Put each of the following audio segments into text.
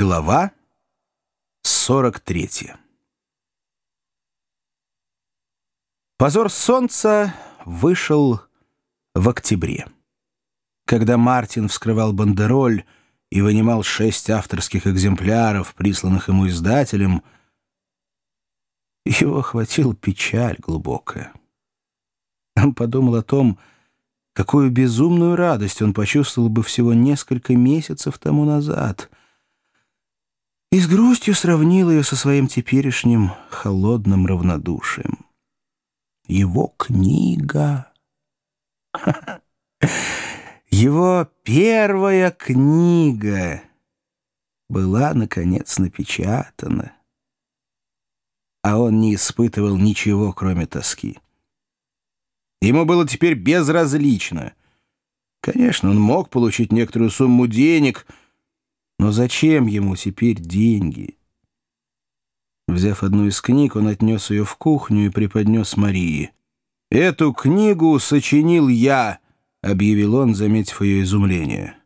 Глава 43 Позор солнца вышел в октябре. Когда Мартин вскрывал бандероль и вынимал шесть авторских экземпляров, присланных ему издателем, его охватила печаль глубокая. Он подумал о том, какую безумную радость он почувствовал бы всего несколько месяцев тому назад — и с грустью сравнил ее со своим теперешним холодным равнодушием. Его книга... Его первая книга была, наконец, напечатана, а он не испытывал ничего, кроме тоски. Ему было теперь безразлично. Конечно, он мог получить некоторую сумму денег — но зачем ему теперь деньги? Взяв одну из книг, он отнес ее в кухню и преподнес Марии. «Эту книгу сочинил я», — объявил он, заметив ее изумление.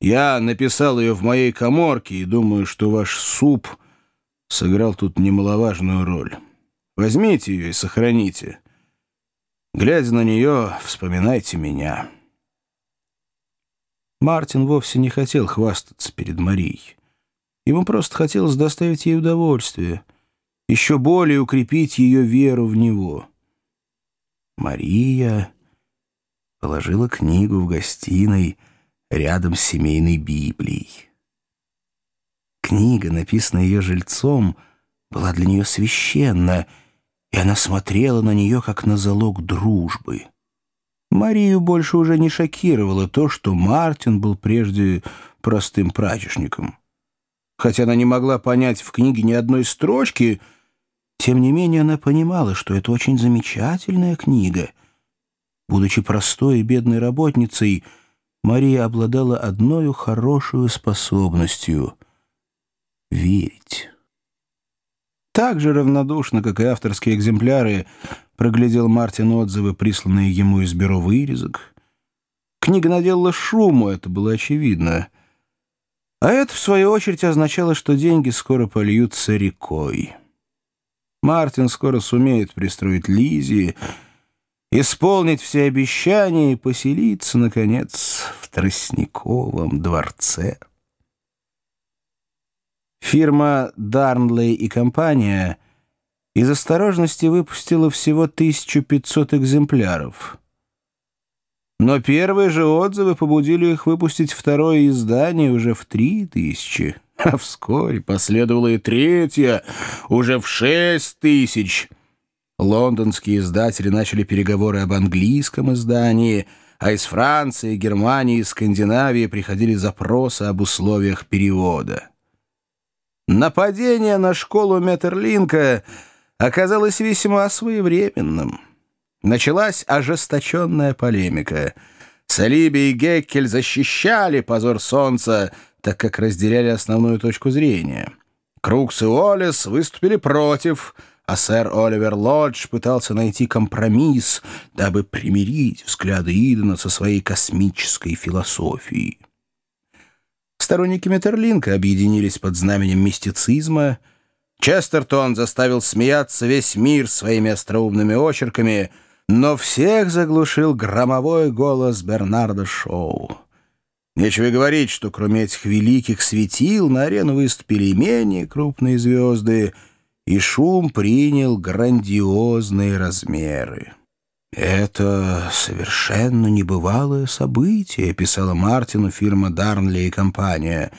«Я написал ее в моей коморке и думаю, что ваш суп сыграл тут немаловажную роль. Возьмите ее и сохраните. Глядя на нее, вспоминайте меня». Мартин вовсе не хотел хвастаться перед Марией. Ему просто хотелось доставить ей удовольствие, еще более укрепить ее веру в него. Мария положила книгу в гостиной рядом с семейной Библией. Книга, написанная ее жильцом, была для нее священна, и она смотрела на нее, как на залог дружбы. Марию больше уже не шокировало то, что Мартин был прежде простым прачечником. Хотя она не могла понять в книге ни одной строчки, тем не менее она понимала, что это очень замечательная книга. Будучи простой и бедной работницей, Мария обладала одной хорошей способностью — верить. Так же равнодушно, как и авторские экземпляры, проглядел Мартин отзывы, присланные ему из бюро вырезок. Книга наделала шуму, это было очевидно. А это, в свою очередь, означало, что деньги скоро польются рекой. Мартин скоро сумеет пристроить Лизи, исполнить все обещания и поселиться, наконец, в Тростниковом дворце. Фирма «Дарнлей и компания» из осторожности выпустила всего 1500 экземпляров. Но первые же отзывы побудили их выпустить второе издание уже в 3000, а вскоре последовало и третье, уже в 6000. Лондонские издатели начали переговоры об английском издании, а из Франции, Германии и Скандинавии приходили запросы об условиях перевода. Нападение на школу Метерлинка оказалось весьма своевременным. Началась ожесточенная полемика. Салиби и Геккель защищали позор солнца, так как разделяли основную точку зрения. Крукс и Уоллес выступили против, а сэр Оливер Лодж пытался найти компромисс, дабы примирить взгляды Идена со своей космической философией. Сторонники Метерлинка объединились под знаменем мистицизма. Честертон заставил смеяться весь мир своими остроумными очерками, но всех заглушил громовой голос Бернарда Шоу. Нечего говорить, что кроме этих великих светил на арену выступили менее крупные звезды, и шум принял грандиозные размеры. «Это совершенно небывалое событие», — писала Мартину фирма «Дарнли и компания».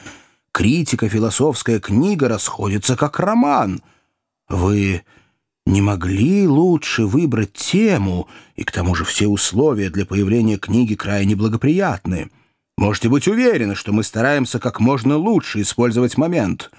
«Критика философская книга расходится как роман. Вы не могли лучше выбрать тему, и к тому же все условия для появления книги крайне благоприятны. Можете быть уверены, что мы стараемся как можно лучше использовать момент».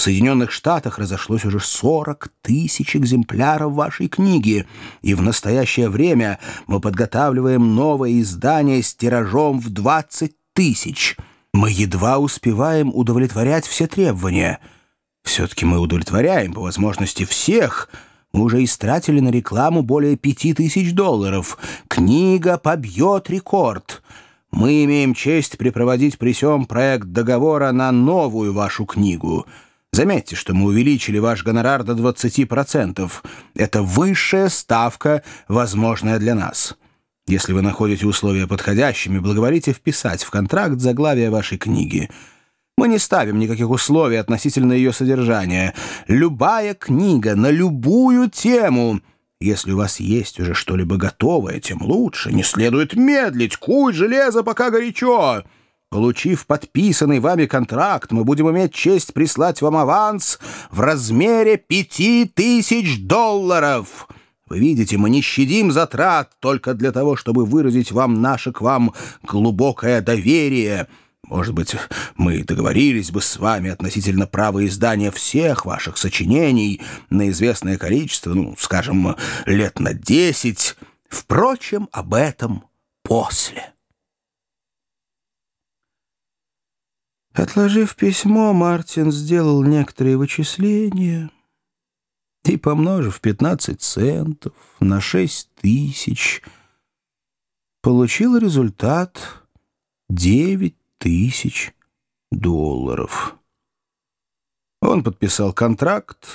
В Соединенных Штатах разошлось уже 40 тысяч экземпляров вашей книги, и в настоящее время мы подготавливаем новое издание с тиражом в 20 тысяч. Мы едва успеваем удовлетворять все требования. Все-таки мы удовлетворяем, по возможности, всех. Мы уже истратили на рекламу более пяти тысяч долларов. Книга побьет рекорд». мы имеем честь припроводить при сём проект договора на новую вашу книгу. Заметьте, что мы увеличили ваш гонорар до 20%. Это высшая ставка, возможная для нас. Если вы находите условия подходящими, благоволите вписать в контракт заглавие вашей книги. Мы не ставим никаких условий относительно ее содержания. Любая книга на любую тему — если у вас есть уже что-либо готовое, тем лучше. Не следует медлить. Куй железо, пока горячо. Получив подписанный вами контракт, мы будем иметь честь прислать вам аванс в размере пяти тысяч долларов. Вы видите, мы не щадим затрат только для того, чтобы выразить вам наше к вам глубокое доверие». Может быть, мы договорились бы с вами относительно права издания всех ваших сочинений на известное количество, ну, скажем, лет на десять. Впрочем, об этом после. Отложив письмо, Мартин сделал некоторые вычисления и, помножив 15 центов на 6 тысяч, получил результат 9 тысяч долларов. Он подписал контракт,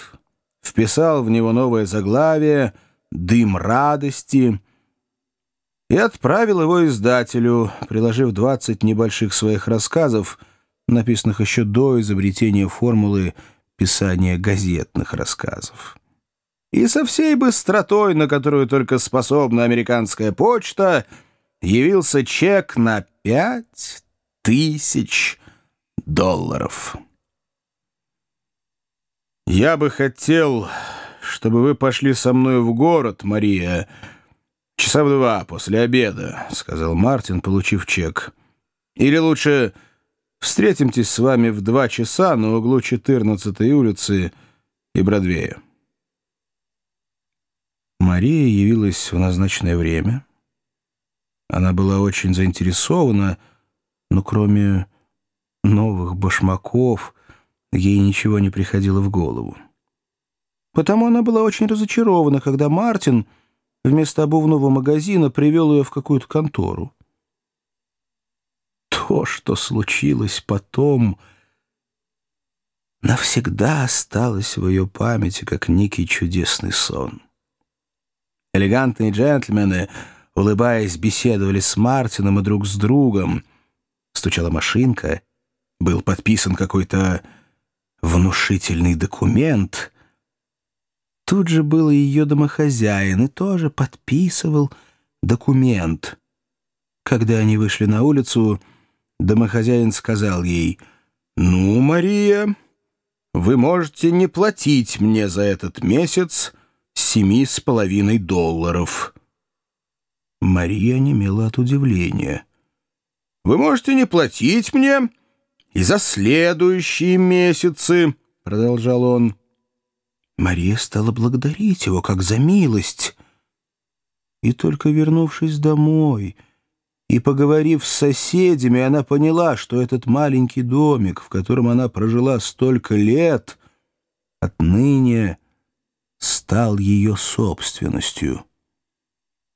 вписал в него новое заглавие «Дым радости» и отправил его издателю, приложив 20 небольших своих рассказов, написанных еще до изобретения формулы писания газетных рассказов. И со всей быстротой, на которую только способна американская почта, явился чек на пять тысяч долларов. «Я бы хотел, чтобы вы пошли со мной в город, Мария, часа в два после обеда», — сказал Мартин, получив чек. «Или лучше встретимтесь с вами в два часа на углу 14-й улицы и Бродвея». Мария явилась в назначенное время. Она была очень заинтересована, — но кроме новых башмаков ей ничего не приходило в голову. Потому она была очень разочарована, когда Мартин вместо обувного магазина привел ее в какую-то контору. То, что случилось потом, навсегда осталось в ее памяти, как некий чудесный сон. Элегантные джентльмены, улыбаясь, беседовали с Мартином и друг с другом — стучала машинка, был подписан какой-то внушительный документ. Тут же был ее домохозяин, и тоже подписывал документ. Когда они вышли на улицу, домохозяин сказал ей, «Ну, Мария, вы можете не платить мне за этот месяц семи с половиной долларов». Мария немела от удивления. Вы можете не платить мне и за следующие месяцы, — продолжал он. Мария стала благодарить его, как за милость. И только вернувшись домой и поговорив с соседями, она поняла, что этот маленький домик, в котором она прожила столько лет, отныне стал ее собственностью.